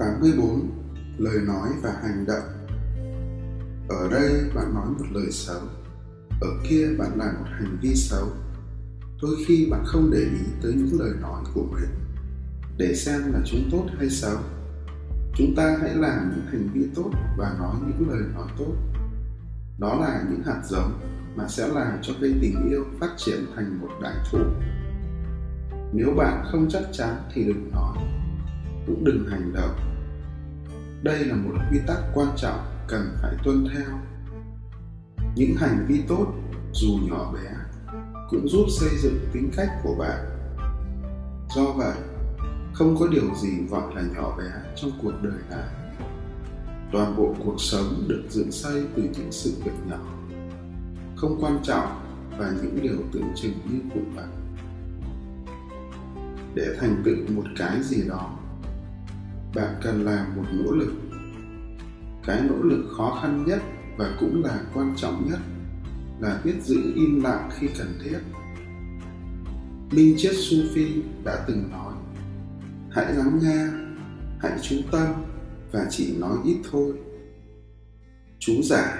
84 Lời nói và hành động. Ở đây bạn nói một lời xấu, Ở kia bạn làm một hành vi xấu. Đôi khi bạn không để ý tới những lời nói của mình, Để xem là chúng tốt hay xấu. Chúng ta hãy làm những hành vi tốt và nói những lời nói tốt. Đó là những hạt giống mà sẽ làm cho cây tình yêu phát triển thành một đại thụ nếu bạn không chắc chắn thì đừng nói cũng đừng hành động. Đây là một quy tắc quan trọng cần phải tuân theo. Những hành vi tốt, dù nhỏ bé, cũng giúp xây dựng tính cách của bạn. Do vậy, không có điều gì gọi là nhỏ bé trong cuộc đời này toàn bộ cuộc sống được dựng xây từ những sự việc nhỏ, không quan trọng và những điều tưởng chừng như vụn vặt để thành tựu một cái gì đó bạn cần làm một nỗ lực. Cái nỗ lực khó khăn nhất và cũng là quan trọng nhất là biết giữ im lặng khi cần thiết. Minh triết sufi đã từng nói, hãy lắng nghe, hãy chú tâm và chỉ nói ít thôi. Chú giải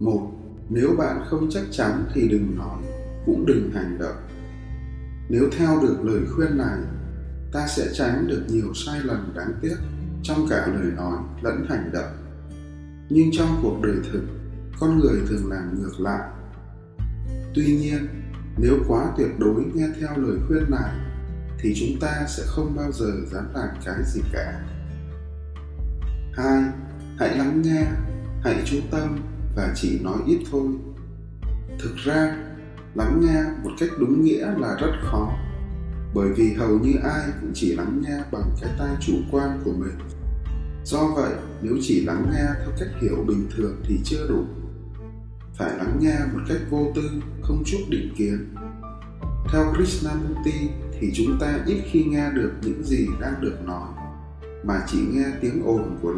một, nếu bạn không chắc chắn thì đừng nói, cũng đừng hành động. Nếu theo được lời khuyên này ta sẽ tránh được nhiều sai lầm đáng tiếc trong cả lời nói lẫn hành động. Nhưng trong cuộc đời thực, con người thường làm ngược lại. Tuy nhiên, nếu quá tuyệt đối nghe theo lời khuyên này, thì chúng ta sẽ không bao giờ dám làm cái gì cả. Hai, hãy lắng nghe, hãy chú tâm và chỉ nói ít thôi. Thực ra, lắng nghe một cách đúng nghĩa là rất khó bởi vì hầu như ai cũng chỉ lắng nghe bằng cái tai chủ quan của mình. Do vậy, nếu chỉ lắng nghe theo cách hiểu bình thường thì chưa đủ. Phải lắng nghe một cách vô tư, không chút định kiến. Theo krishnamurti thì chúng ta ít khi nghe được những gì đang được nói, mà chỉ nghe tiếng ồn của